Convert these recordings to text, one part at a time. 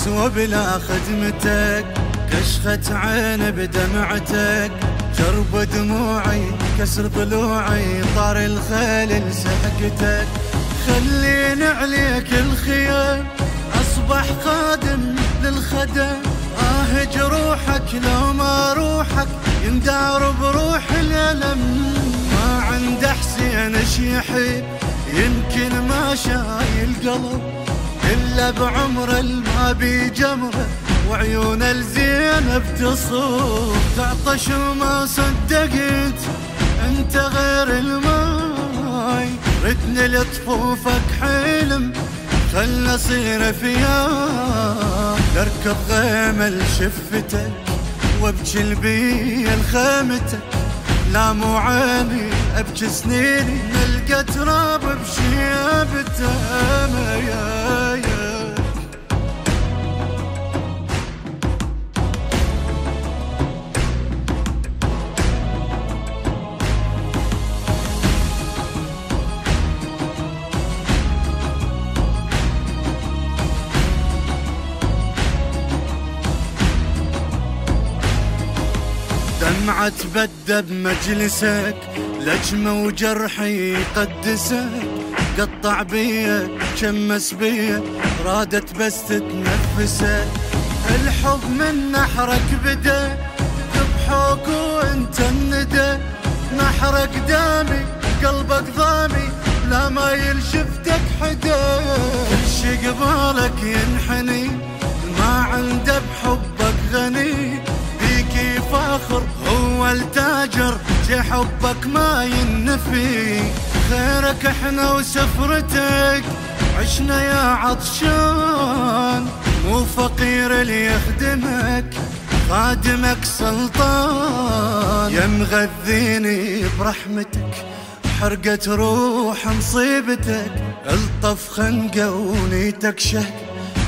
يسوى بلا خدمتك كشخة عين بدمعتك. جرب دموعي كسر ضلوعي طار الخيل لسحقتك خليني عليك الخيام أصبح خادم للخدم. آه جروحك لو ما روحك يندار بروح الألم. ما عند حسين شيحي يمكن ما شايل قلب. إلا بعمر الما بجمره وعيون الزينب تصوب تعطش وما صدقت أنت غير الماي. ردني لطفوفك حلم خل اصير فيها. اركب غيمة لشفتك وابكي البيا لخيمتك لا مو عيني أبكي سنيني نلقى تراب بشيبته يا دمعة بدى بمجلسك لجمة وجرحي يقدسك. قطع بيا شمس بيا رادت بس تتنفسك. الحب من نحرك بدا ذبحوك وانت الندى. نحرك دامي قلبك ضامي لا ما يلشفتك حدا. كل شي قبالك ينحني. حبك ما ينفي خيرك إحنا وسفرتك. عشنا يا عطشان مو فقير اللي يخدمك. خادمك سلطان. يا مغذيني برحمتك حرقت روح مصيبتك. الطف خنقه ونيتك شهق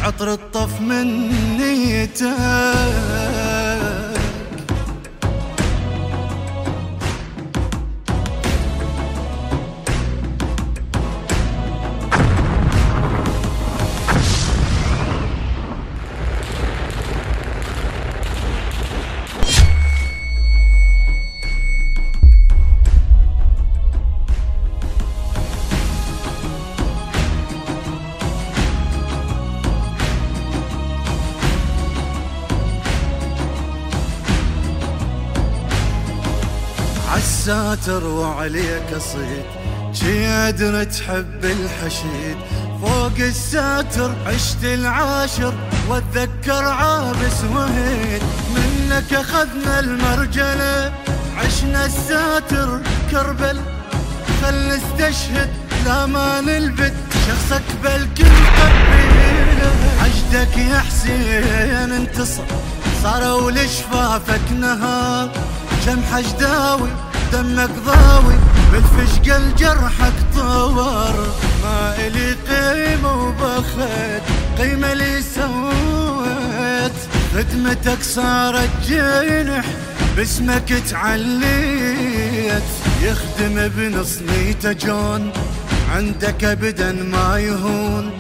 عطر الطف من نيتك. عالساتر وعليك اصيد شي ادري تحب الحشيد. فوق الساتر عشت العاشر واتذكر عابس وهيد. منك أخذنا المرجلة عشنا الساتر كربل. خل نستشهد لا ما نلبت شخصك بالكل قبيله عجدك يا حسين انتصر صاروا لشفافك نهار. جمح جداوي دمك ضاوي بالفشقل جرحك طور. ما إلي قيمة وبخت قيمة لي سويت. خدمتك صارت جنح باسمك تعليت. يخدم ابن صنيته جون عندك ابدا ما يهون.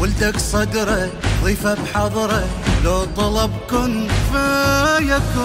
ولدك صدره ضيفه بحضره لو طلب كن فيكون.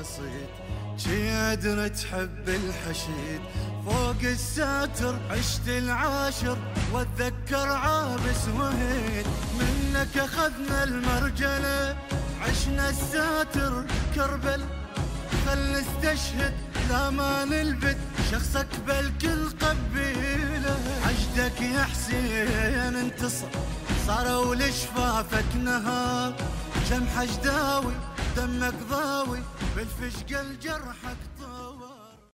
اصيد شي ادري تحب الحشيد. فوق الساتر عشت العاشر واتذكر عابس وهيد. منك أخذنا المرجلة عشنا الساتر كربل. خل نستشهد لا ما نلبت شخصك بالكل قبيلة. عجدك يا حسين انتصر صاروا لشفافك نهار. جمح جداوي دمك ضاوي. بالفشقل جرحك